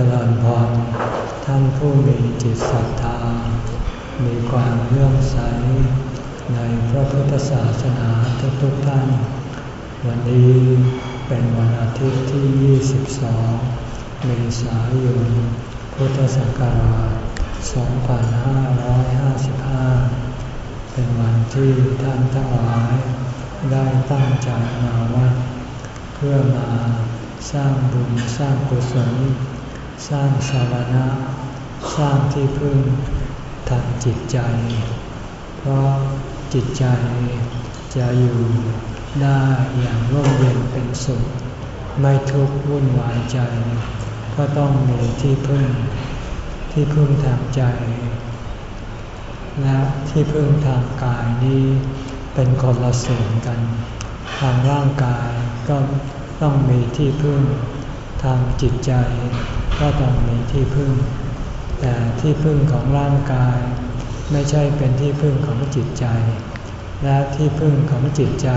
จริญพรท่านผู้มีจิตศรัทธา มีความเลื่อมใส ในพระพุทธศาสนาทุกๆทท่าน วันนี้เป็นวันอาทิตย์ที่ 22 เมษายน พุทธศักราช 2555 เป็นวันที่ท่านทั้งหลาย ได้ตั้งใจมาวัด เพื่อมาสร้างบุญสร้างกุศล สร้างสารณะ สร้างที่พึ่งทางจิตใจ เพราะจิตใจจะอยู่ได้อย่างร่มเย็นเป็นสุข ไม่ทุกข์วุ่นวายใจ ก็ต้องมีที่พึ่ง ที่พึ่งทางใจ และที่พึ่งทางกายนี้เป็นคนละส่วนกัน ทางร่างกายก็ต้องมีที่พึ่งทางจิตใจ ก็ต้องมีที่พึ่ง แต่ที่พึ่งของร่างกาย ไม่ใช่เป็นที่พึ่งของจิตใจ และที่พึ่งของจิตใจ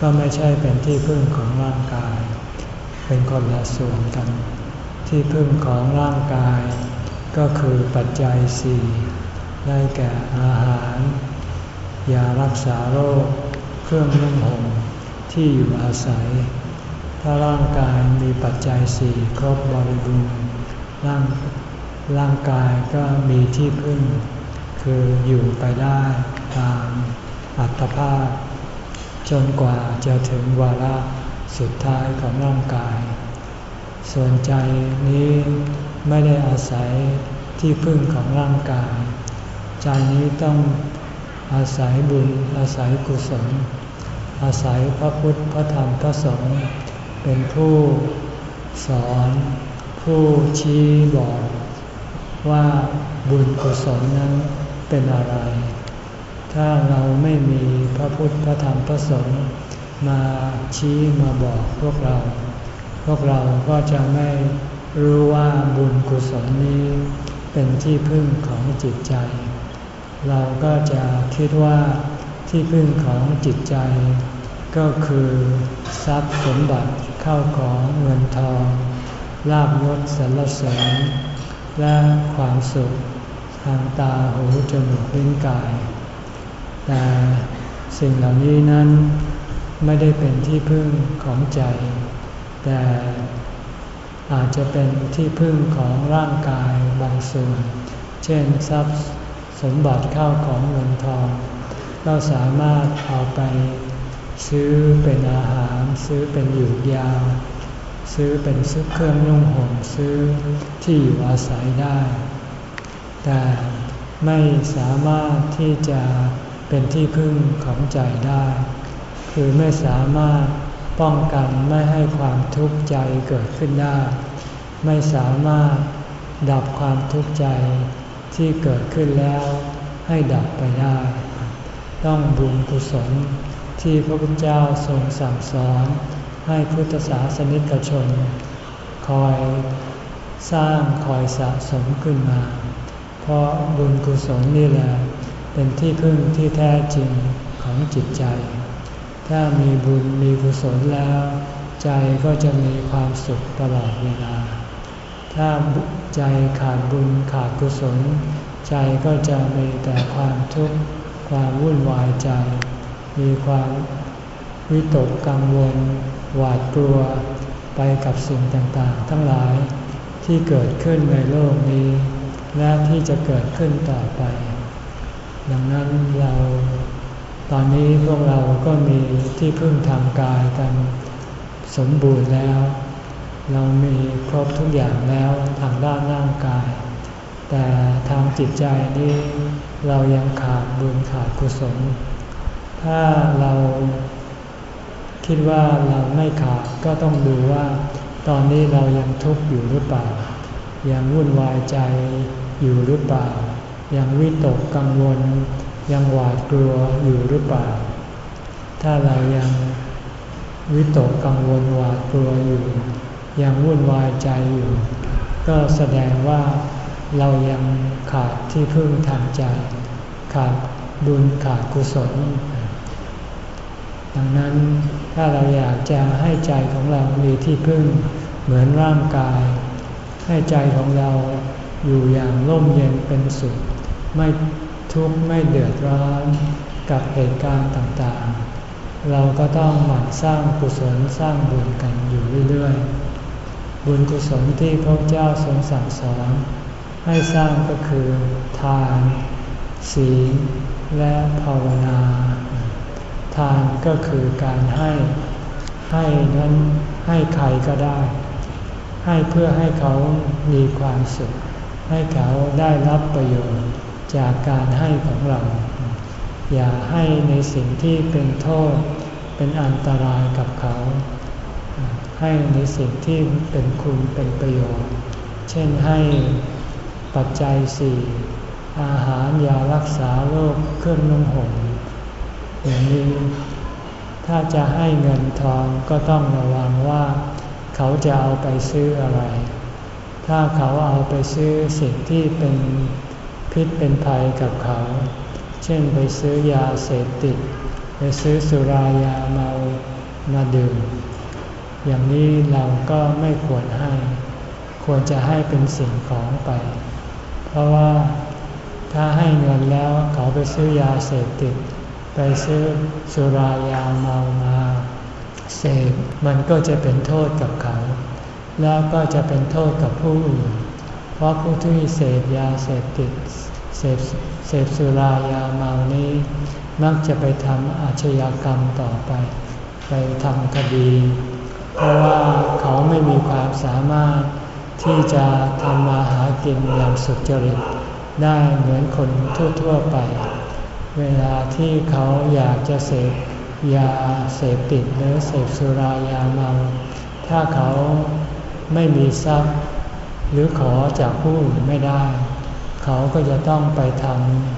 ก็ไม่ใช่เป็นที่พึ่งของร่างกาย เป็นคนละส่วนกัน ที่พึ่งของร่างกาย ก็คือปัจจัยสี่ได้แก่อาหาร ยารักษาโรค เครื่องนุ่งห่มที่อยู่อาศัย ถ้าร่างกายมีปัจจัยสี่ครบบริบูรณ์ร่างร่างกายก็มีที่พึ่ง คืออยู่ไปได้ตามอัตภาพ จนกว่าจะถึงวาระสุดท้ายของร่างกาย ส่วนใจนี้ไม่ได้อาศัยที่พึ่งของร่างกาย ใจนี้ต้องอาศัยบุญอาศัยกุศล อาศัยพระพุทธพระธรรมพระสงฆ์ เป็นผู้สอนผู้ชี้บอกว่าบุญกุศลนั้นเป็นอะไร ถ้าเราไม่มีพระพุทธพระธรรมพระสงฆ์มาชี้มาบอกพวกเรา พวกเราก็จะไม่รู้ว่าบุญกุศลนี้เป็นที่พึ่งของจิตใจ เราก็จะคิดว่าที่พึ่งของจิตใจ ก็คือทรัพย์สมบัติ ข้าของเงินทองลาบยศสรรเสริญ และความสุขทางตาหูจมูกลิ้นกาย แต่สิ่งเหล่านี้นั้นไม่ได้เป็นที่พึ่งของใจ แต่อาจจะเป็นที่พึ่งของร่างกายบางส่วน เช่นทรัพย์สมบัติข้าวของเงินทอง ก็สามารถเอาไป ซื้อเป็นอาหาร ซื้อเป็นหยุดยา ซื้อเป็นซื้อเครื่องนุ่งห่มซื้อที่อยู่อาศัยได้ แต่ไม่สามารถที่จะเป็นที่พึ่งของใจได้ คือไม่สามารถป้องกันไม่ให้ความทุกข์ใจเกิดขึ้นได้ ไม่สามารถดับความทุกข์ใจที่เกิดขึ้นแล้วให้ดับไปได้ ต้องบุญกุศล ที่พระพุทธเจ้าทรงสั่งสอนให้พุทธศาสนิกชน คอยสร้างคอยสะสมขึ้นมา เพราะบุญกุศลนี่แหละเป็นที่พึ่งที่แท้จริงของจิตใจ ถ้ามีบุญมีกุศลแล้ว ใจก็จะมีความสุขตลอดเวลา ถ้าใจขาดบุญขาดกุศล ใจก็จะมีแต่ความทุกข์ความวุ่นวายใจ มีความวิตกกังวล หวาดกลัวไปกับสิ่งต่างๆ ทั้งหลายที่เกิดขึ้นในโลกนี้ และที่จะเกิดขึ้นต่อไป ดังนั้นเราตอนนี้พวกเราก็มีที่พึ่งทางกายกันสมบูรณ์แล้ว เรามีครบทุกอย่างแล้วทางด้านร่างกาย แต่ทางจิตใจนี้เรายังขาดบุญขาดกุศล ถ้าเราคิดว่าเราไม่ขาดก็ต้องดูว่า ตอนนี้เรายังทุกข์อยู่หรือเปล่า ยังวุ่นวายใจอยู่หรือเปล่า ยังวิตกกังวล ยังหวาดกลัวอยู่หรือเปล่า ถ้าเรายังวิตกกังวลหวาดกลัวอยู่ ยังวุ่นวายใจอยู่ ก็แสดงว่าเรายังขาดที่พึ่งทางใจ ขาดบุญขาดกุศล ดังนั้นถ้าเราอยากจะให้ใจของเรามีที่พึ่งเหมือนร่างกาย ให้ใจของเราอยู่อย่างร่มเย็นเป็นสุข ไม่ทุกข์ไม่เดือดร้อนกับเหตุการณ์ต่างๆ เราก็ต้องหมั่นสร้างกุศลสร้างบุญกันอยู่เรื่อยๆ บุญกุศลที่พระเจ้าทรงสั่งสอนให้สร้างก็คือทาน ศีล และภาวนา ทานก็คือการให้ ให้นั้นให้ใครก็ได้ ให้เพื่อให้เขามีความสุข ให้เขาได้รับประโยชน์จากการให้ของเรา อย่าให้ในสิ่งที่เป็นโทษ เป็นอันตรายกับเขา ให้ในสิ่งที่เป็นคุณเป็นประโยชน์ เช่นให้ปัจจัยสี่อาหารยารักษาโรคเครื่องนุ่งห่ม อย่างนี้ ถ้าจะให้เงินทองก็ต้องระวังว่า เขาจะเอาไปซื้ออะไร ถ้าเขาเอาไปซื้อสิ่งที่เป็นพิษเป็นภัยกับเขา เช่นไปซื้อยาเสพติด ไปซื้อสุรายาเมามาดื่ม อย่างนี้เราก็ไม่ควรให้ ควรจะให้เป็นสิ่งของไป เพราะว่าถ้าให้เงินแล้วเขาไปซื้อยาเสพติด ไปซื้อสุรายาเมามาเสพมันก็จะเป็นโทษกับเขา แล้วก็จะเป็นโทษกับผู้อื่น เพราะผู้ที่เสพยาเสพติดเสพเสพสุรายาเมานี้ มักจะไปทำอาชญากรรมต่อไป ไปทำคดี เพราะว่าเขาไม่มีความสามารถที่จะทำมาหากินอย่างสุจริตได้เหมือนคนทั่วๆไป เวลาที่เขาอยากจะเสพยาเสพติดหรือเสพสุรายาเมา ถ้าเขาไม่มีทรัพย์ หรือขอจากผู้อื่นไม่ได้ เขาก็จะต้องไปท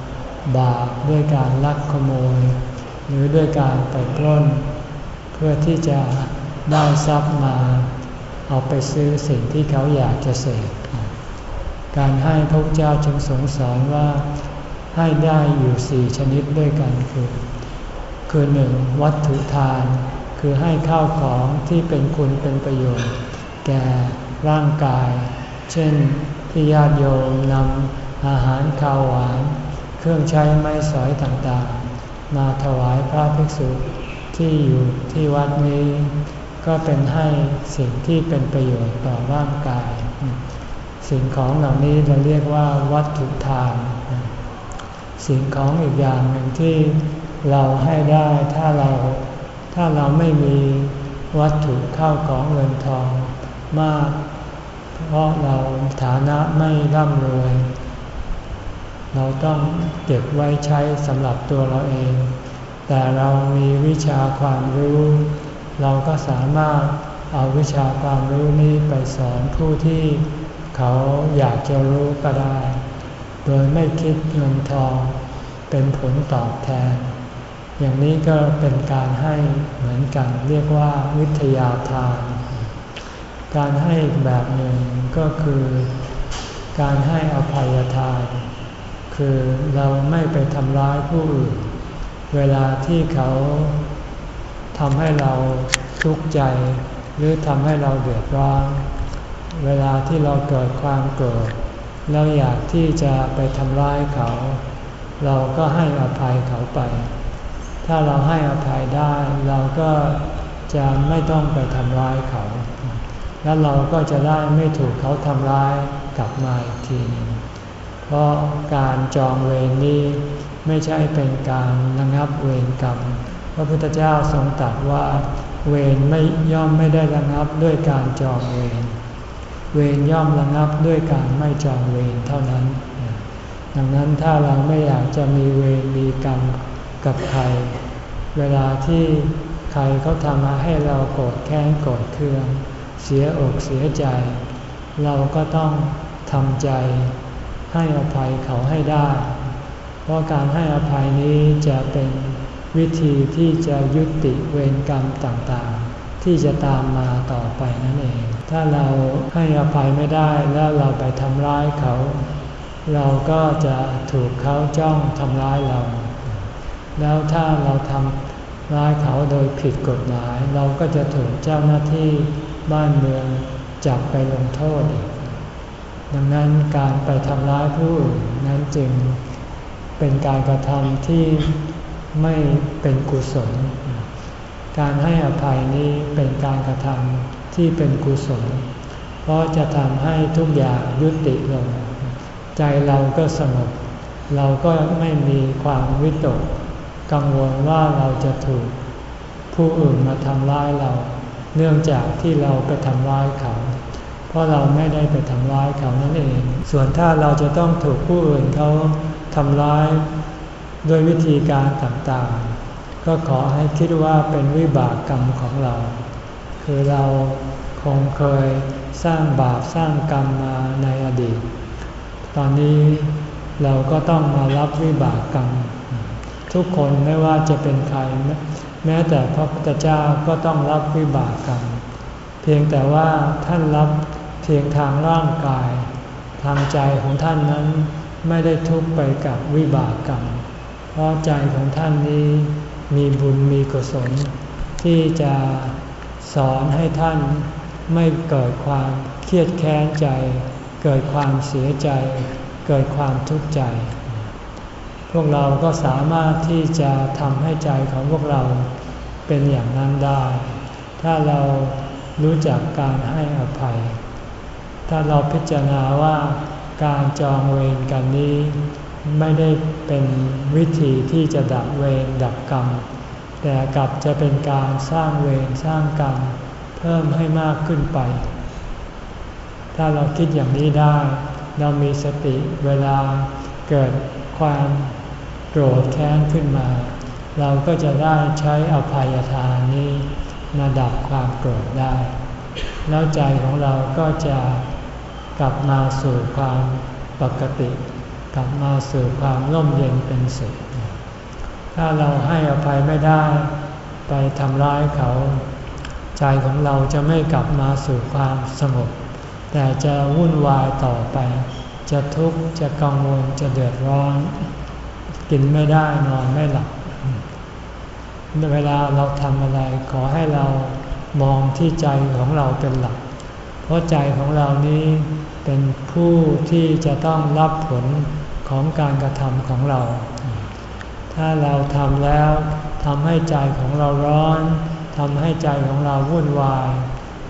ำบาปด้วยการลักขโมย หรือด้วยการไปปล้น เพื่อที่จะได้ทรัพย์มา เอาไปซื้อสิ่งที่เขาอยากจะเสพการให้พระเจ้าจึงสงสอนว่า ให้ได้อยู่สี่ชนิดด้วยกันคือ คือหนึ่งวัตถุทาน คือให้ข้าวของที่เป็นคุณเป็นประโยชน์ แก่ร่างกาย เช่นที่ญาติโยมนำอาหารข้าวหวาน เครื่องใช้ไม้สอยต่างๆ มาถวายพระภิกษุที่อยู่ที่วัดนี้ ก็เป็นให้สิ่งที่เป็นประโยชน์ต่อร่างกาย สิ่งของเหล่านี้เราเรียกว่าวัตถุทาน สิ่งของอีกอย่างหนึ่งที่เราให้ได้ถ้าเราถ้าเราไม่มีวัตถุเข้าของเงินทองมาก เพราะเราฐานะไม่ร่ำรวย เราต้องเก็บไว้ใช้สำหรับตัวเราเอง แต่เรามีวิชาความรู้ เราก็สามารถเอาวิชาความรู้นี้ไปสอนผู้ที่เขาอยากจะรู้ก็ได้ โดยไม่คิดเงินทอง เป็นผลตอบแทน อย่างนี้ก็เป็นการให้เหมือนกันเรียกว่าวิทยาทาน การให้แบบหนึ่งก็คือ การให้อภัยทาน คือเราไม่ไปทำร้ายผู้อื่น เวลาที่เขาทำให้เราทุกข์ใจ หรือทำให้เราเดือดร้อน เวลาที่เราเกิดความโกรธ เราอยากที่จะไปทำร้ายเขา เราก็ให้อภัยเขาไป ถ้าเราให้อภัยได้เราก็จะไม่ต้องไปทำร้ายเขา แล้วเราก็จะได้ไม่ถูกเขาทำร้ายกลับมาอีกทีนึงเพราะการจองเวรนี้ไม่ใช่เป็นการระงับเวรกรรม พระพุทธเจ้าทรงตรัสว่า เวรไม่ย่อมไม่ได้ระงับด้วยการจองเวร เวรย่อมระงับด้วยการไม่จองเวรเท่านั้น ดังนั้นถ้าเราไม่อยากจะมีเวรมีกรรมกับใคร เวลาที่ใครเขาทำมาให้เราโกรธแค้นโกรธเคือง เสียอกเสียใจ เราก็ต้องทำใจให้อภัยเขาให้ได้ เพราะการให้อภัยนี้จะเป็นวิธีที่จะยุติเวรกรรมต่างๆ ที่จะตามมาต่อไปนั่นเอง ถ้าเราให้อภัยไม่ได้แล้วเราไปทำร้ายเขา เราก็จะถูกเขาจ้องทำร้ายเรา แล้วถ้าเราทำร้ายเขาโดยผิดกฎหมาย เราก็จะถูกเจ้าหน้าที่บ้านเมืองจับไปลงโทษอีกดังนั้นการไปทำร้ายผู้อื่นนั้นจึงเป็นการกระทำที่ไม่เป็นกุศล การให้อภัยนี้เป็นการกระทำ ที่เป็นกุศล เพราะจะทำให้ทุกอย่างยุติลง ใจเราก็สงบ เราก็ไม่มีความวิตก กังวลว่าเราจะถูก ผู้อื่นมาทำร้ายเรา เนื่องจากที่เราไปทำร้ายเขา เพราะเราไม่ได้ไปทำร้ายเขานั่นเอง ส่วนถ้าเราจะต้องถูกผู้อื่นเขาทำร้ายด้วยวิธีการต่างๆ ก็ขอให้คิดว่าเป็นวิบากกรรมของเรา คือเราคงเคยสร้างบาปสร้างกรรมมาในอดีต ตอนนี้เราก็ต้องมารับวิบากกรรม ทุกคนไม่ว่าจะเป็นใคร แม้แต่พระพุทธเจ้าก็ต้องรับวิบากกรรม เพียงแต่ว่าท่านรับเพียงทางร่างกาย ทางใจของท่านนั้นไม่ได้ทุกไปกับวิบากกรรม เพราะใจของท่านนี้มีบุญมีกุศลที่จะ สอนให้ท่านไม่เกิดความเครียดแค้นใจ เกิดความเสียใจ เกิดความทุกข์ใจ พวกเราก็สามารถที่จะทำให้ใจของพวกเราเป็นอย่างนั้นได้ ถ้าเรารู้จักการให้อภัย ถ้าเราพิจารณาว่าการจองเวรกันนี้ ไม่ได้เป็นวิธีที่จะดับเวรดับกรรม แต่กลับจะเป็นการสร้างเวรสร้างกรรมเพิ่มให้มากขึ้นไป ถ้าเราคิดอย่างนี้ได้ เรามีสติเวลาเกิดความโกรธแค้นขึ้นมา เราก็จะได้ใช้อภัยทานนี้มาดับความโกรธได้ แล้วใจของเราก็จะกลับมาสู่ความปกติ กลับมาสู่ความร่มเย็นเป็นสุข ถ้าเราให้อภัยไม่ได้ ไปทำร้ายเขา ใจของเราจะไม่กลับมาสู่ความสงบ แต่จะวุ่นวายต่อไป จะทุกข์จะกังวลจะเดือดร้อน กินไม่ได้นอนไม่หลับ เวลาเราทำอะไรขอให้เรามองที่ใจของเราเป็นหลัก เพราะใจของเรานี้เป็นผู้ที่จะต้องรับผลของการกระทำของเรา ถ้าเราทำแล้วทำให้ใจของเราร้อนทำให้ใจของเราวุ่นวาย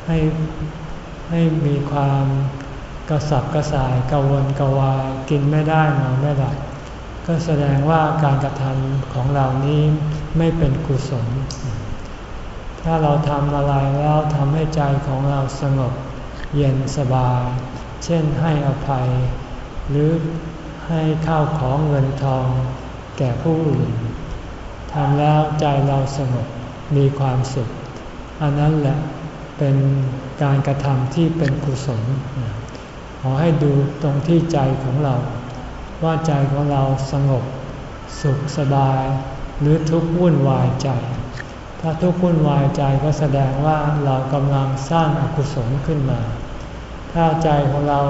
ให้ให้มีความกระสับกระส่ายกระวนกระวายกินไม่ได้นอนไม่หลับก็แสดงว่าการกระทำของเรานี้ไม่เป็นกุศล ถ้าเราทำอะไรแล้วทำให้ใจของเราสงบเย็นสบาย เช่นให้อภัย หรือให้ข้าวของเงินทอง แก่ผู้อื่นทำแล้วใจเราสงบมีความสุข อันนั้นแหละเป็นการกระทำที่เป็นกุศลขอให้ดูตรงที่ใจของเรา ว่าใจของเราสงบ สุขสบาย หรือทุกข์วุ่นวายใจ ถ้าทุกข์วุ่นวายใจก็แสดงว่าเรากำลังสร้างอกุศลขึ้นมา ถ้าใจของเรา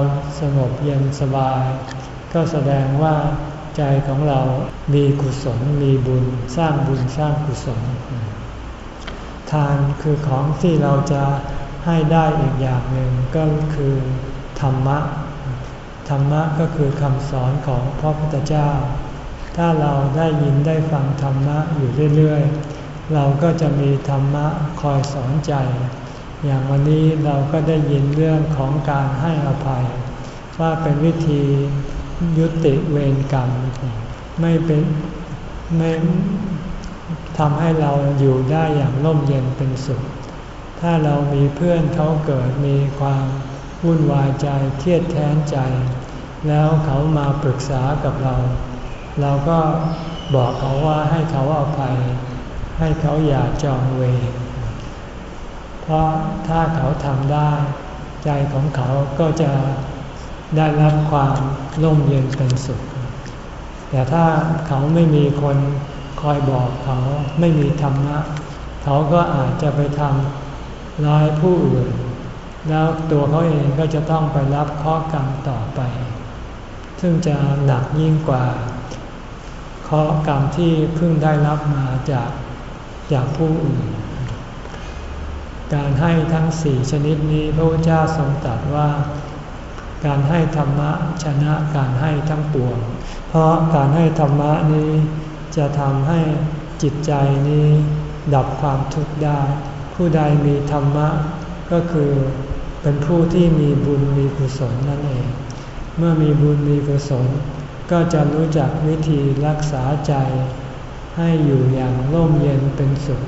สงบเย็นสบาย ก็แสดงว่า ใจของเรามีกุศลมีบุญสร้างบุญสร้างกุศล ทานคือของที่เราจะให้ได้อีกอย่างหนึ่งก็คือธรรมะ ธรรมะก็คือคำสอนของพระพุทธเจ้า ถ้าเราได้ยินได้ฟังธรรมะอยู่เรื่อยๆ เราก็จะมีธรรมะคอยสอนใจ อย่างวันนี้เราก็ได้ยินเรื่องของการให้อภัย ว่าเป็นวิธี ยุติเวรกรรม ไม่เป็นไม่ทำให้เราอยู่ได้อย่างร่มเย็นเป็นสุข ถ้าเรามีเพื่อนเขาเกิดมีความวุ่นวายใจเครียดแค้นใจ แล้วเขามาปรึกษากับเรา เราก็บอกเขาว่าให้เขาเอาภัยให้เขาอย่าจองเวรเพราะถ้าเขาทำได้ ใจของเขาก็จะ ได้รับความร่มเย็นเป็นสุข แต่ถ้าเขาไม่มีคนคอยบอกเขาไม่มีธรรมะ เขาก็อาจจะไปทำร้ายผู้อื่น แล้วตัวเขาเองก็จะต้องไปรับข้อกรรมต่อไป ซึ่งจะหนักยิ่งกว่าข้อกรรมที่เพิ่งได้รับมาจากจากผู้อื่น การให้ทั้งสี่ชนิดนี้พระพุทธเจ้าทรงตรัสว่า การให้ธรรมะชนะการให้ทั้งปวง เพราะการให้ธรรมะนี้จะทำให้จิตใจนี้ดับความทุกข์ได้ ผู้ใดมีธรรมะก็คือเป็นผู้ที่มีบุญมีกุศลนั่นเอง เมื่อมีบุญมีกุศล ก็จะรู้จักวิธีรักษาใจ ให้อยู่อย่างร่มเย็นเป็นสุข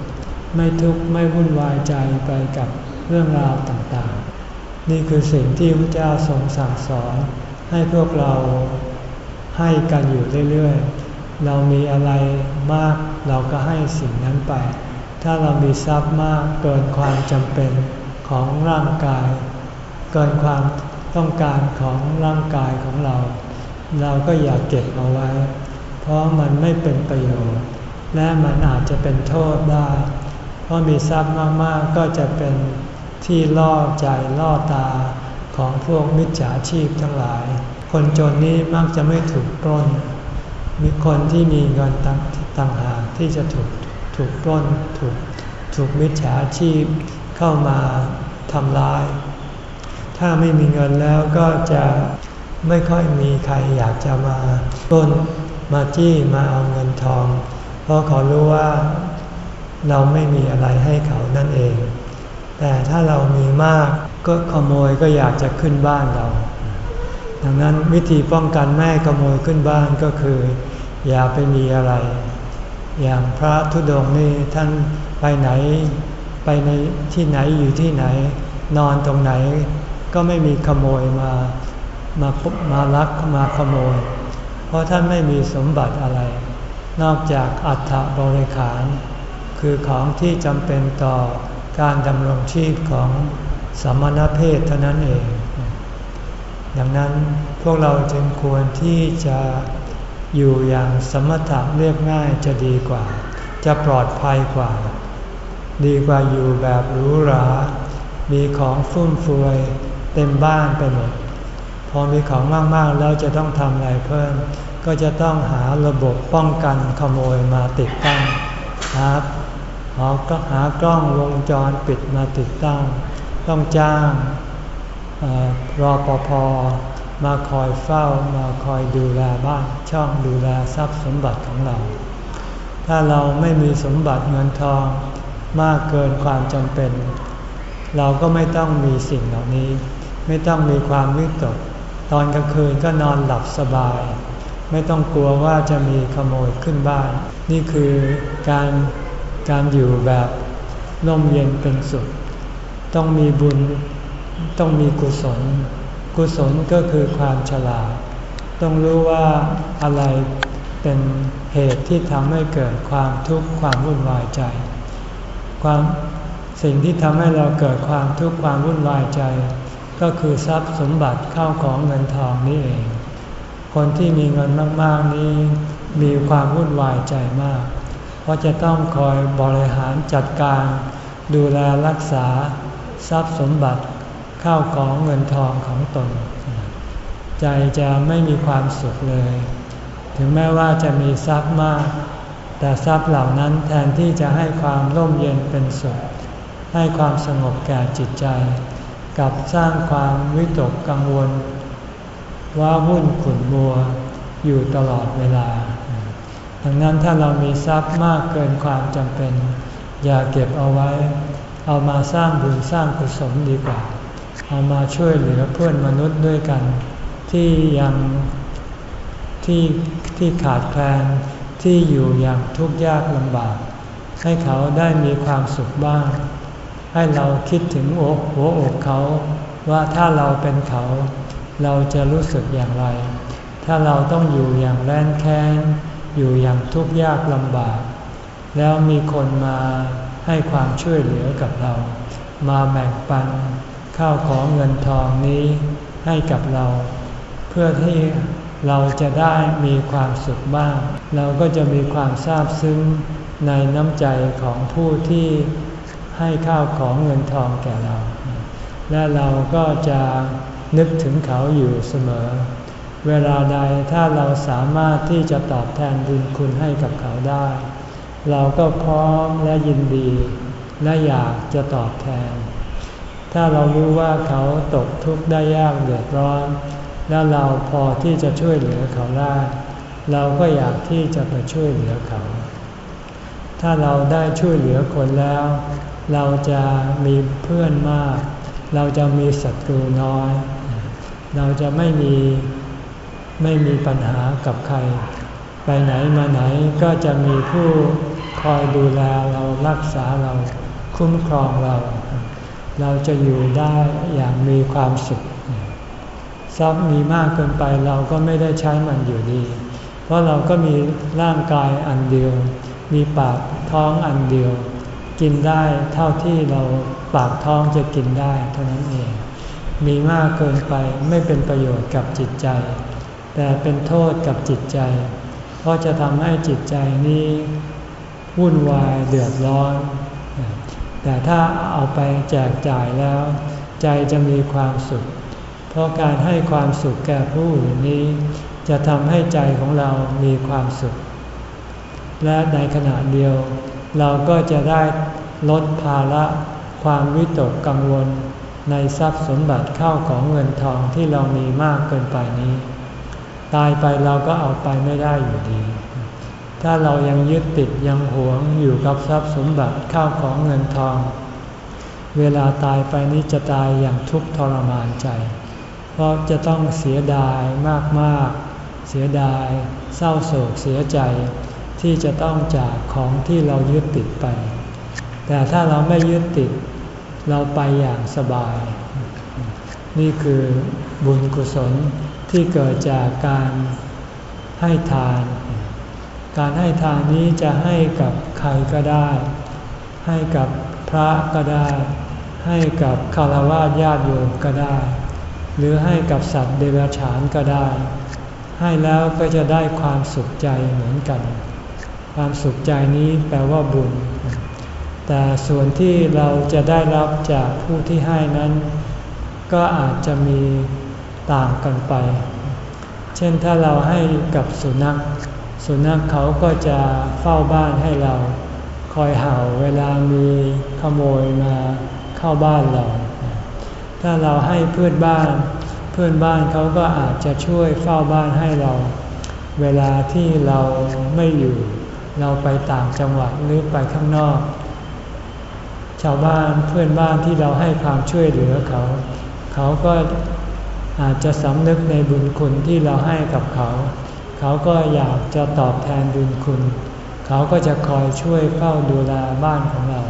ไม่ทุกข์ไม่วุ่นวายใจไปกับเรื่องราวต่างๆ นี่คือสิ่งที่พระเจ้าทรงสั่งสอนให้พวกเราให้กันอยู่เรื่อยๆ เรามีอะไรมากเราก็ให้สิ่งนั้นไป ถ้าเรามีทรัพย์มากเกินความจำเป็นของร่างกาย เกินความต้องการของร่างกายของเรา เราก็อย่าเก็บเอาไว้ เพราะมันไม่เป็นประโยชน์ และมันอาจจะเป็นโทษได้ เพราะมีทรัพย์มากๆก็จะเป็น ที่ล่อใจล่อตาของพวกมิจฉาชีพทั้งหลาย คนจนนี้มักจะไม่ถูกปล้น มีคนที่มีเงินต่างหากที่จะถูกถูกปล้นถูกถูกมิจฉาชีพเข้ามาทำร้าย ถ้าไม่มีเงินแล้วก็จะไม่ค่อยมีใครอยากจะมาต้นมาจี้มาเอาเงินทอง เพราะเขารู้ว่าเราไม่มีอะไรให้เขานั่นเอง แต่ถ้าเรามีมากก็ขโมยก็อยากจะขึ้นบ้านเรา ดังนั้นวิธีป้องกันแม่ขโมยขึ้นบ้านก็คือ อย่าไปมีอะไร อย่างพระธุดงค์นี่ท่านไปไหน ไปในที่ไหนอยู่ที่ไหน นอนตรงไหน ก็ไม่มีขโมยมามามาลักมาขโมย เพราะท่านไม่มีสมบัติอะไร นอกจากอัฐบริขาร คือของที่จำเป็นต่อ การดำรงชีพของสมณเพศเท่านั้นเอง ดังนั้นพวกเราจึงควรที่จะอยู่อย่างสมถะเรียบง่ายจะดีกว่า จะปลอดภัยกว่า ดีกว่าอยู่แบบหรูหรา มีของฟุ่มเฟือยเต็มบ้านไปหมด พอมีของมากๆแล้วจะต้องทำอะไรเพิ่ม ก็จะต้องหาระบบป้องกันขโมยมาติดตั้งหา หาก็หากล้องวงจรปิดมาติดตั้ง ต้องจ้างรอปภมาคอยเฝ้ามาคอยดูแลบ้านช่องดูแลทรัพย์สมบัติของเรา ถ้าเราไม่มีสมบัติเงินทองมากเกินความจำเป็น เราก็ไม่ต้องมีสิ่งเหล่านี้ ไม่ต้องมีความวิตก ตอนกลางคืนก็นอนหลับสบาย ไม่ต้องกลัวว่าจะมีขโมยขึ้นบ้าน นี่คือการ การอยู่แบบน่มเย็นเป็นสุดต้องมีบุญต้องมีกุศล กุศลก็คือความฉลาด ต้องรู้ว่าอะไรเป็นเหตุที่ทำให้เกิดความทุกข์ความวุ่นวายใจ ความสิ่งที่ทำให้เราเกิดความทุกข์ความวุ่นวายใจ ก็คือทรัพย์สมบัติเข้าของเงินทองนี่เอง คนที่มีเงินมาก ๆ นี้มีความวุ่นวายใจมาก เพราะจะต้องคอยบริหารจัดการ ดูแลรักษาทรัพย์สมบัติข้าวของเงินทองของตน ใจจะไม่มีความสุขเลย ถึงแม้ว่าจะมีทรัพย์มาก แต่ทรัพย์เหล่านั้นแทนที่จะให้ความร่มเย็นเป็นสุข ให้ความสงบแก่จิตใจ กับสร้างความวิตกกังวล ว่าวุ่นขุ่นมัวอยู่ตลอดเวลา ดังนั้นถ้าเรามีทรัพย์มากเกินความจำเป็น อย่าเก็บเอาไว้ เอามาสร้างบุญสร้างกุศลดีกว่า เอามาช่วยเหลือเพื่อนมนุษย์ด้วยกัน ที่ยังที่ที่ขาดแคลนที่อยู่อย่างทุกข์ยากลำบาก ให้เขาได้มีความสุขบ้าง ให้เราคิดถึงอกหัวอกเขา ว่าถ้าเราเป็นเขา เราจะรู้สึกอย่างไร ถ้าเราต้องอยู่อย่างแร้นแค้น อยู่อย่างทุกข์ยากลำบาก แล้วมีคนมาให้ความช่วยเหลือกับเรา มาแบ่งปันข้าวของเงินทองนี้ให้กับเรา เพื่อที่เราจะได้มีความสุขบ้าง เราก็จะมีความซาบซึ้งในน้ำใจของผู้ที่ให้ข้าวของเงินทองแก่เรา และเราก็จะนึกถึงเขาอยู่เสมอ เวลาใดถ้าเราสามารถที่จะตอบแทนบุญคุณให้กับเขาได้ เราก็พร้อมและยินดีและอยากจะตอบแทน ถ้าเรารู้ว่าเขาตกทุกข์ได้ยากเดือดร้อน แล้วเราพอที่จะช่วยเหลือเขาได้ เราก็อยากที่จะไปช่วยเหลือเขา ถ้าเราได้ช่วยเหลือคนแล้ว เราจะมีเพื่อนมาก เราจะมีศัตรูน้อย เราจะไม่มี ไม่มีปัญหากับใคร ไปไหนมาไหนก็จะมีผู้คอยดูแลเรารักษาเราคุ้มครองเรา เราจะอยู่ได้อย่างมีความสุขทรัพย์มีมากเกินไปเราก็ไม่ได้ใช้มันอยู่ดี เพราะเราก็มีร่างกายอันเดียว มีปากท้องอันเดียว กินได้เท่าที่เราปากท้องจะกินได้เท่านั้นเอง มีมากเกินไปไม่เป็นประโยชน์กับจิตใจ แต่เป็นโทษกับจิตใจ เพราะจะทำให้จิตใจนี้วุ่นวายเดือดร้อน แต่ถ้าเอาไปแจกจ่ายแล้ว ใจจะมีความสุข เพราะการให้ความสุขแก่ผู้อื่นนี้ จะทำให้ใจของเรามีความสุข และในขณะเดียว เราก็จะได้ลดภาระความวิตกกังวลในทรัพย์สมบัติเข้าของเงินทองที่เรามีมากเกินไปนี้ ตายไปเราก็เอาไปไม่ได้อยู่ดี ถ้าเรายังยึดติดยังหวงอยู่กับทรัพย์สมบัติข้าวของเงินทอง เวลาตายไปนี้จะตายอย่างทุกข์ทรมานใจ เพราะจะต้องเสียดายมากๆ เสียดาย เศร้าโศกเสียใจ ที่จะต้องจากของที่เรายึดติดไป แต่ถ้าเราไม่ยึดติด เราไปอย่างสบาย นี่คือบุญกุศล ที่เกิดจากการให้ทาน การให้ทานนี้จะให้กับใครก็ได้ ให้กับพระก็ได้ ให้กับคารวะญาติโยมก็ได้ หรือให้กับสัตว์เดรัจฉานก็ได้ ให้แล้วก็จะได้ความสุขใจเหมือนกัน ความสุขใจนี้แปลว่าบุญ แต่ส่วนที่เราจะได้รับจากผู้ที่ให้นั้น ก็อาจจะมี ต่างกันไป เช่นถ้าเราให้กับสุนัข สุนัขเขาก็จะเฝ้าบ้านให้เรา คอยเห่าเวลามีขโมยมาเข้าบ้านเรา ถ้าเราให้เพื่อนบ้าน เพื่อนบ้านเขาก็อาจจะช่วยเฝ้าบ้านให้เรา เวลาที่เราไม่อยู่ เราไปต่างจังหวัดหรือไปข้างนอกชาวบ้านเพื่อนบ้านที่เราให้ความช่วยเหลือเขา เขาก็ อาจจะสำนึกในบุญคุณที่เราให้กับเขา เขาก็อยากจะตอบแทนบุญคุณ เขาก็จะคอยช่วยเฝ้าดูแลบ้านของเรา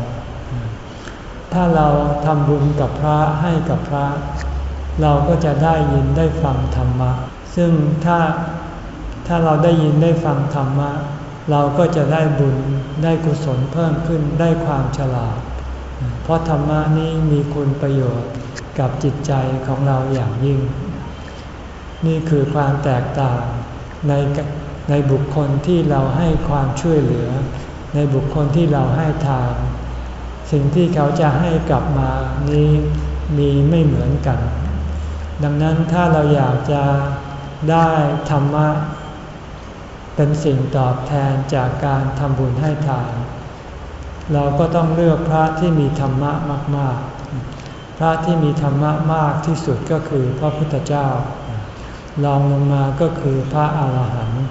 ถ้าเราทำบุญกับพระให้กับพระ เราก็จะได้ยินได้ฟังธรรมะ ซึ่งถ้าถ้าเราได้ยินได้ฟังธรรมะ เราก็จะได้บุญได้กุศลเพิ่มขึ้นได้ความฉลาด เพราะธรรมะนี้มีคุณประโยชน์ กับจิตใจของเราอย่างยิ่ง นี่คือความแตกต่างในในบุคคลที่เราให้ความช่วยเหลือ ในบุคคลที่เราให้ทานสิ่งที่เขาจะให้กลับมานี้มีไม่เหมือนกัน ดังนั้นถ้าเราอยากจะได้ธรรมะ เป็นสิ่งตอบแทนจากการทำบุญให้ทาน เราก็ต้องเลือกพระที่มีธรรมะมาก ๆ ระที่มีธรรมะมากที่สุดก็คือพระพุทธเจ้า รองลงมาก็คือพระอาหารหันต์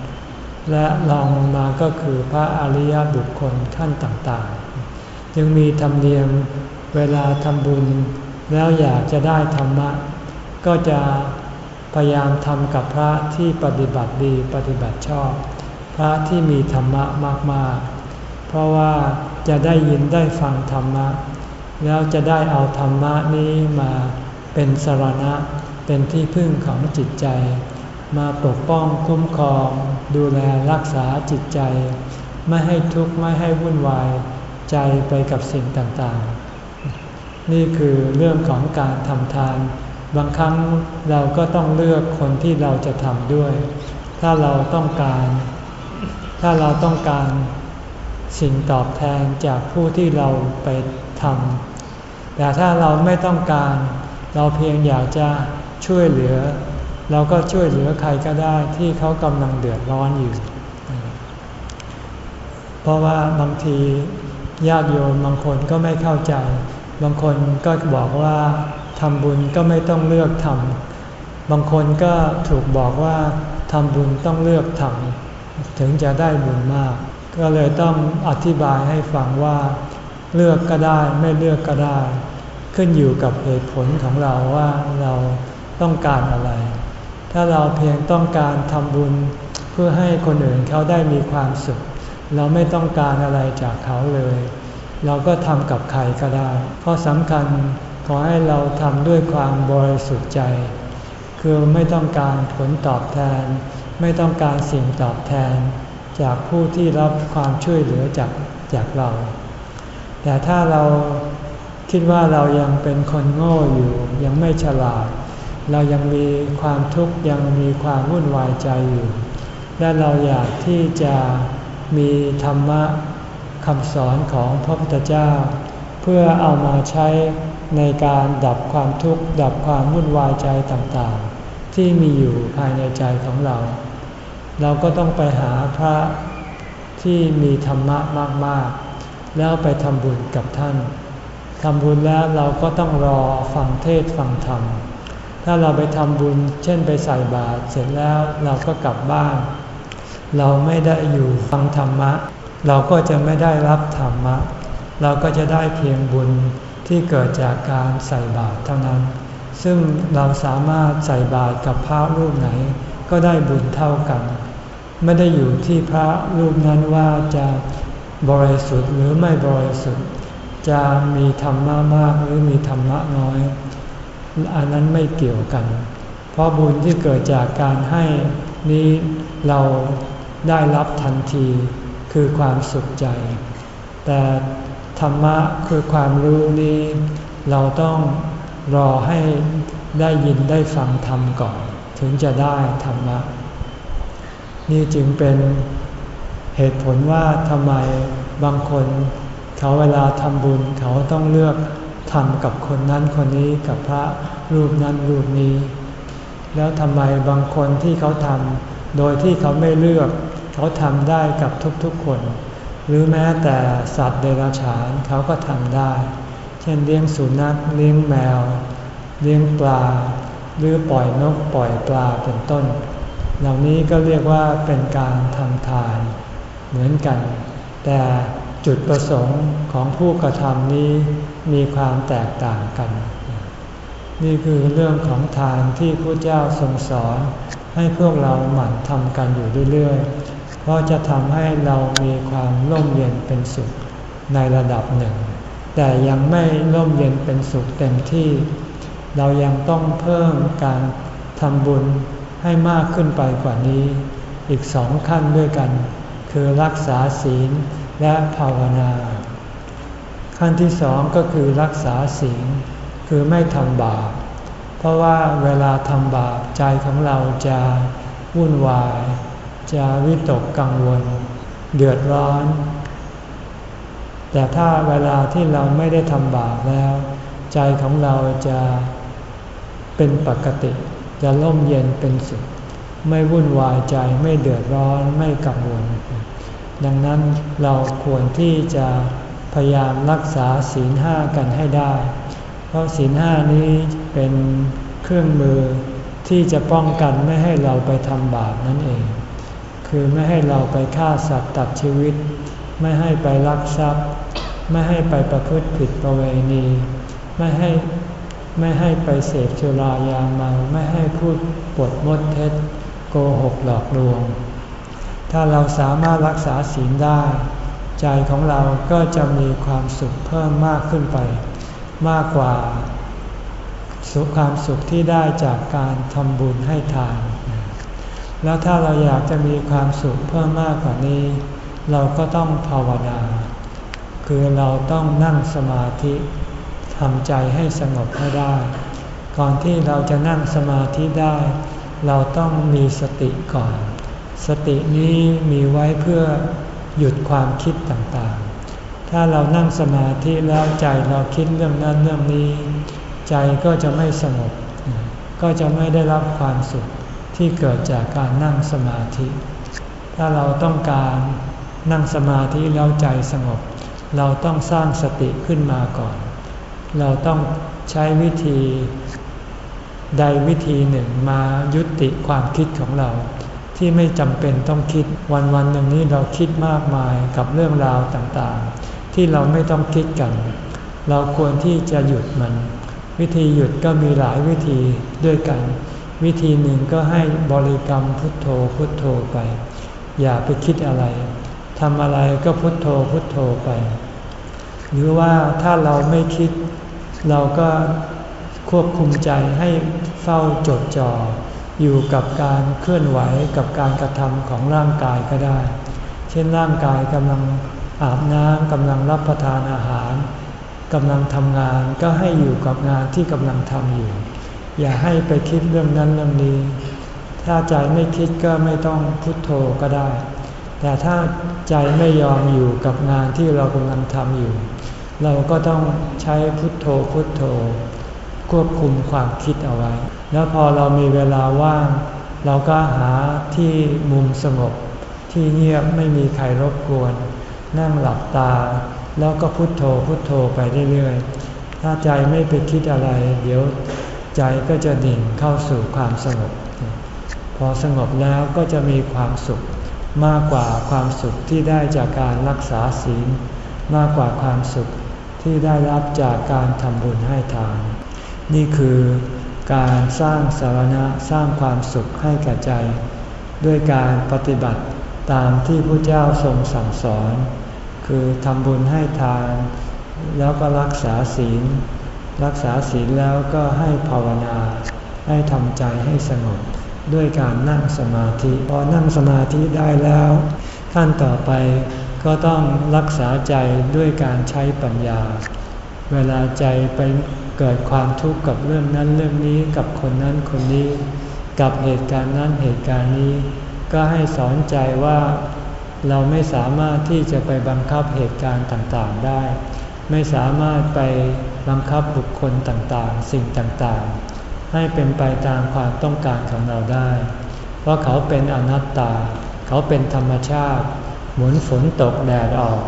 และรองลงมาก็คือพระอริยบุคคลขั้นต่างๆจึงมีธรรมเนียมเวลาทำบุญ แล้วอยากจะได้ธรรมะ ก็จะพยายามทำกับพระที่ปฏิบัติดีปฏิบัติชอบ พระที่มีธรรมะมากๆ เพราะว่าจะได้ยินได้ฟังธรรมะ แล้วจะได้เอาธรรมะนี้มาเป็นสรณะ เป็นที่พึ่งของจิตใจ มาปกป้องคุ้มครอง ดูแลรักษาจิตใจ ไม่ให้ทุกข์ไม่ให้วุ่นวายใจไปกับสิ่งต่างๆ นี่คือเรื่องของการทำทาน บางครั้งเราก็ต้องเลือกคนที่เราจะทำด้วย ถ้าเราต้องการ ถ้าเราต้องการสิ่งตอบแทนจากผู้ที่เราไปทำ แต่ถ้าเราไม่ต้องการ เราเพียงอยากจะช่วยเหลือ เราก็ช่วยเหลือใครก็ได้ที่เขากำลังเดือดร้อนอยู่ เพราะว่าบางทีญาติโยมบางคนก็ไม่เข้าใจ บางคนก็บอกว่าทำบุญก็ไม่ต้องเลือกทำบางคนก็ถูกบอกว่าทำบุญต้องเลือกทำถึงจะได้บุญมาก ก็เลยต้องอธิบายให้ฟังว่า เลือกก็ได้ไม่เลือกก็ได้ ขึ้นอยู่กับเหตุผลของเราว่าเราต้องการอะไร ถ้าเราเพียงต้องการทำบุญเพื่อให้คนอื่นเขาได้มีความสุข เราไม่ต้องการอะไรจากเขาเลย เราก็ทำกับใครก็ได้ เพราะสำคัญขอให้เราทำด้วยความบริสุทธิ์ใจ คือไม่ต้องการผลตอบแทน ไม่ต้องการสิ่งตอบแทน จากผู้ที่รับความช่วยเหลือจากจากเรา แต่ถ้าเราคิดว่าเรายังเป็นคนโง่อยู่ยังไม่ฉลาด เรายังมีความทุกข์ยังมีความวุ่นวายใจอยู่ และเราอยากที่จะมีธรรมะคำสอนของพระพุทธเจ้า เพื่อเอามาใช้ในการดับความทุกข์ดับความวุ่นวายใจต่างๆ ที่มีอยู่ภายในใจของเรา เราก็ต้องไปหาพระที่มีธรรมะมากๆ แล้วไปทำบุญกับท่านทำบุญแล้วเราก็ต้องรอฟังเทศฟังธรรม ถ้าเราไปทำบุญ เช่นไปใส่บาตรเสร็จแล้วเราก็กลับบ้าน เราไม่ได้อยู่ฟังธรรมะ เราก็จะไม่ได้รับธรรมะ เราก็จะได้เพียงบุญที่เกิดจากการใส่บาตรเท่านั้น ซึ่งเราสามารถใส่บาตรกับพระรูปไหน ก็ได้บุญเท่ากัน ไม่ได้อยู่ที่พระรูปนั้นว่าจะ บริสุทธิ์หรือไม่บริสุทธิ์ จะมีธรรมะมากหรือมีธรรมะน้อย อันนั้นไม่เกี่ยวกัน เพราะบุญที่เกิดจากการให้นี้เราได้รับทันทีคือความสุขใจ แต่ธรรมะคือความรู้นี้ เราต้องรอให้ได้ยินได้ฟังธรรมก่อน ถึงจะได้ธรรมะ นี่จึงเป็น เหตุผลว่าทำไมบางคนเขาเวลาทำบุญเขาต้องเลือกทำกับคนนั้นคนนี้กับพระรูปนั้นรูปนี้ แล้วทำไมบางคนที่เขาทำโดยที่เขาไม่เลือก เขาทำได้กับทุกๆคน หรือแม้แต่สัตว์เดรัจฉานเขาก็ทำได้ เช่นเลี้ยงสุนัขเลี้ยงแมว เลี้ยงปลา หรือปล่อยนกปล่อยปลาเป็นต้น เหล่านี้ก็เรียกว่าเป็นการทำทาน เหมือนกัน แต่จุดประสงค์ของผู้กระทำนี้มีความแตกต่างกัน นี่คือเรื่องของทานที่พระเจ้าทรงสอน ให้พวกเราหมั่นทำกันอยู่เรื่อยๆ เพราะจะทำให้เรามีความร่มเย็นเป็นสุขในระดับหนึ่ง แต่ยังไม่ร่มเย็นเป็นสุขเต็มที่ เรายังต้องเพิ่มการทำบุญให้มากขึ้นไปกว่านี้ อีกสองขั้นด้วยกัน คือรักษาศีลและภาวนา ขั้นที่สองก็คือรักษาศีลคือไม่ทำบาปเพราะว่าเวลาทำบาปใจของเราจะวุ่นวาย จะวิตกกังวล เดือดร้อน แต่ถ้าเวลาที่เราไม่ได้ทำบาปแล้ว ใจของเราจะเป็นปกติ จะล่มเย็นเป็นสุข ไม่วุ่นวายใจไม่เดือดร้อนไม่กังวล ดังนั้นเราควรที่จะพยายามรักษาศีลห้ากันให้ได้ เพราะศีลห้านี้เป็นเครื่องมือที่จะป้องกันไม่ให้เราไปทำบาปนั่นเอง คือไม่ให้เราไปฆ่าสัตว์ตัดชีวิต ไม่ให้ไปลักทรัพย์ ไม่ให้ไปประพฤติผิดประเวณี ไม่ให้ไม่ให้ไปเสพสุรายาเมาไม่ให้พูดปดมดเท็จ โกหกหลอกลวง ถ้าเราสามารถรักษาศีลได้ ใจของเราก็จะมีความสุขเพิ่มมากขึ้นไป มากกว่าสุขความสุขที่ได้จากการทำบุญให้ทาน แล้วถ้าเราอยากจะมีความสุขเพิ่มมากกว่านี้ เราก็ต้องภาวนา คือเราต้องนั่งสมาธิทำใจให้สงบให้ได้ ก่อนที่เราจะนั่งสมาธิได้ เราต้องมีสติก่อน สตินี้มีไว้เพื่อหยุดความคิดต่างๆ ถ้าเรานั่งสมาธิแล้วใจเราคิดเรื่องนั้นเรื่องนี้ ใจก็จะไม่สงบ ก็จะไม่ได้รับความสุขที่เกิดจากการนั่งสมาธิ ถ้าเราต้องการนั่งสมาธิแล้วใจสงบ เราต้องสร้างสติขึ้นมาก่อน เราต้องใช้วิธี ใดวิธีหนึ่งมายุติความคิดของเรา ที่ไม่จำเป็นต้องคิดวันวันหนึ่งนี้เราคิดมากมายกับเรื่องราวต่างๆ ที่เราไม่ต้องคิดกัน เราควรที่จะหยุดมัน วิธีหยุดก็มีหลายวิธีด้วยกัน วิธีหนึ่งก็ให้บริกรรมพุทโธพุทโธไป อย่าไปคิดอะไรทำอะไรก็พุทโธพุทโธไป หรือว่าถ้าเราไม่คิด เราก็ ควบคุมใจให้เฝ้าจดจ่ออยู่กับการเคลื่อนไหวกับการกระทำของร่างกายก็ได้ เช่นร่างกายกำลังอาบน้ำกำลังรับประทานอาหารกำลังทำงานก็ให้อยู่กับงานที่กำลังทำอยู่ อย่าให้ไปคิดเรื่องนั้นเรื่องนี้ ถ้าใจไม่คิดก็ไม่ต้องพุโทโธก็ได้ แต่ถ้าใจไม่ยอมอยู่กับงานที่เรากำลังทำอยู่ เราก็ต้องใช้พุทโธพุทโธ ควบคุมความคิดเอาไว้ แล้วพอเรามีเวลาว่าง เราก็หาที่มุมสงบ ที่เงียบไม่มีใครรบกวน นั่งหลับตา แล้วก็พุโทโธพุโทโธไปเรื่อยๆ ถ้าใจไม่ไปคิดอะไร เดี๋ยวใจก็จะดิ่งเข้าสู่ความสงบ พอสงบแล้วก็จะมีความสุขมากกว่าความสุขที่ได้จากการรักษาศีล มากกว่าความสุขที่ได้รับจากการทำบุญให้ทาน นี่คือการสร้างสารณะสร้างความสุขให้แก่ใจ ด้วยการปฏิบัติตามที่พระเจ้าทรงสั่งสอน คือทำบุญให้ทาน แล้วก็รักษาศีล รักษาศีลแล้วก็ให้ภาวนา ให้ทำใจให้สงบด้วยการนั่งสมาธิพอนั่งสมาธิได้แล้ว ขั้นต่อไปก็ต้องรักษาใจด้วยการใช้ปัญญา เวลาใจไป เกิดความทุกข์กับเรื่องนั้นเรื่องนี้กับคนนั้นคนนี้ กับเหตุการณ์นั้นเหตุการณ์นี้ ก็ให้สอนใจว่าเราไม่สามารถที่จะไปบังคับเหตุการณ์ต่างๆได้ ไม่สามารถไปบังคับบุคคลต่างๆ สิ่งต่างๆ ให้เป็นไปตามความต้องการของเราได้ เพราะเขาเป็นอนัตตา เขาเป็นธรรมชาติ หมือนฝนตกแดดออก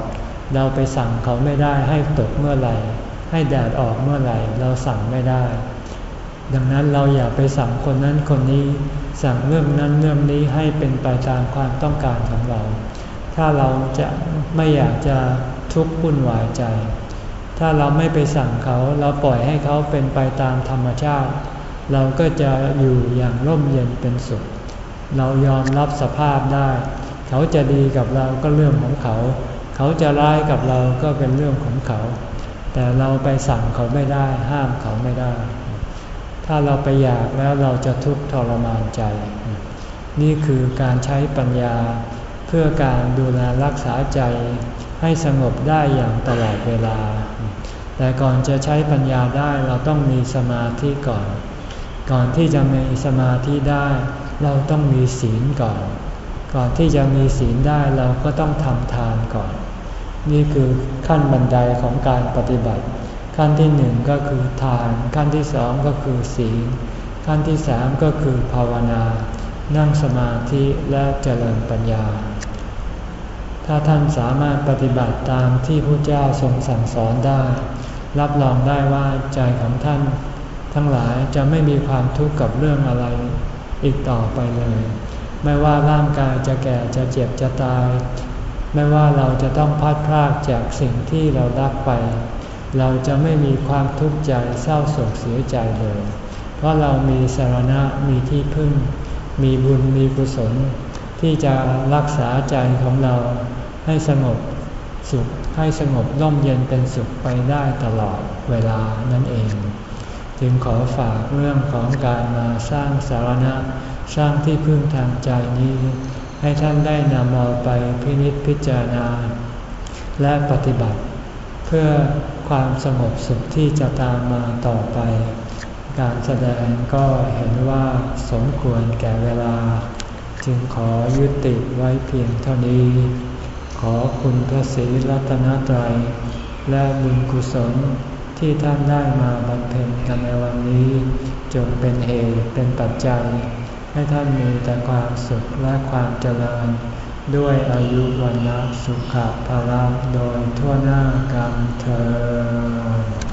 เราไปสั่งเขาไม่ได้ให้ตกเมื่อไหร่ ให้แดดออกเมื่อไหร่เราสั่งไม่ได้ ดังนั้นเราอย่าไปสั่งคนนั้นคนนี้ สั่งเรื่องนั้นเรื่องนี้ให้เป็นไปตามความต้องการของเรา ถ้าเราจะไม่อยากจะทุกข์วุ่นวายใจ ถ้าเราไม่ไปสั่งเขาเราปล่อยให้เขาเป็นไปตามธรรมชาติ เราก็จะอยู่อย่างร่มเย็นเป็นสุข เรายอมรับสภาพได้ เขาจะดีกับเราก็เรื่องของเขา เขาจะร้ายกับเราก็เป็นเรื่องของเขา แต่เราไปสั่งเขาไม่ได้ห้ามเขาไม่ได้ ถ้าเราไปอยากแล้วเราจะทุกข์ทรมานใจ นี่คือการใช้ปัญญาเพื่อการดูแลรักษาใจให้สงบได้อย่างตลอดเวลา แต่ก่อนจะใช้ปัญญาได้เราต้องมีสมาธิก่อน ก่อนที่จะมีสมาธิได้ เราต้องมีศีลก่อน ก่อนที่จะมีศีลได้เราก็ต้องทำทานก่อน นี่คือขั้นบันไดของการปฏิบัติ ขั้นที่หนึ่งก็คือทาน ขั้นที่สองก็คือศีล ขั้นที่สามก็คือภาวนา นั่งสมาธิและเจริญปัญญา ถ้าท่านสามารถปฏิบัติตามที่พระเจ้าทรงสั่งสอนได้ รับรองได้ว่าใจของท่าน ทั้งหลายจะไม่มีความทุกข์กับเรื่องอะไรอีกต่อไปเลย ไม่ว่าร่างกายจะแก่จะเจ็บจะตาย ไม่ว่าเราจะต้องพัดพรากจากสิ่งที่เรารักไป เราจะไม่มีความทุกข์ใจเศร้าโศกเสียใจเลย เพราะเรามีสารณะมีที่พึ่ง มีบุญมีกุศล ที่จะรักษาใจของเราให้สงบสุขให้สงบร่มเย็นเป็นสุขไปได้ตลอดเวลานั่นเอง จึงขอฝากเรื่องของการมาสร้างสารณะ สร้างที่พึ่งทางใจนี้ ให้ท่านได้นำเอาไปพินิจพิจารณา และปฏิบัติ เพื่อความสงบสุขที่จะตามมาต่อไป การแสดงก็เห็นว่าสมควรแก่เวลา จึงขอยุติไว้เพียงเท่านี้ ขอคุณพระศรีรัตนตรัย และบุญกุศลที่ท่านได้มาบำเพ็ญกันในวันนี้ จงเป็นเหตุเป็นปัจจัย ให้ท่านมีแต่ความสุขและความเจริญ ด้วยอายุวันนะสุขภาละโดยทั่วหน้ากันเธอ